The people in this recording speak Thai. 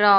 รอ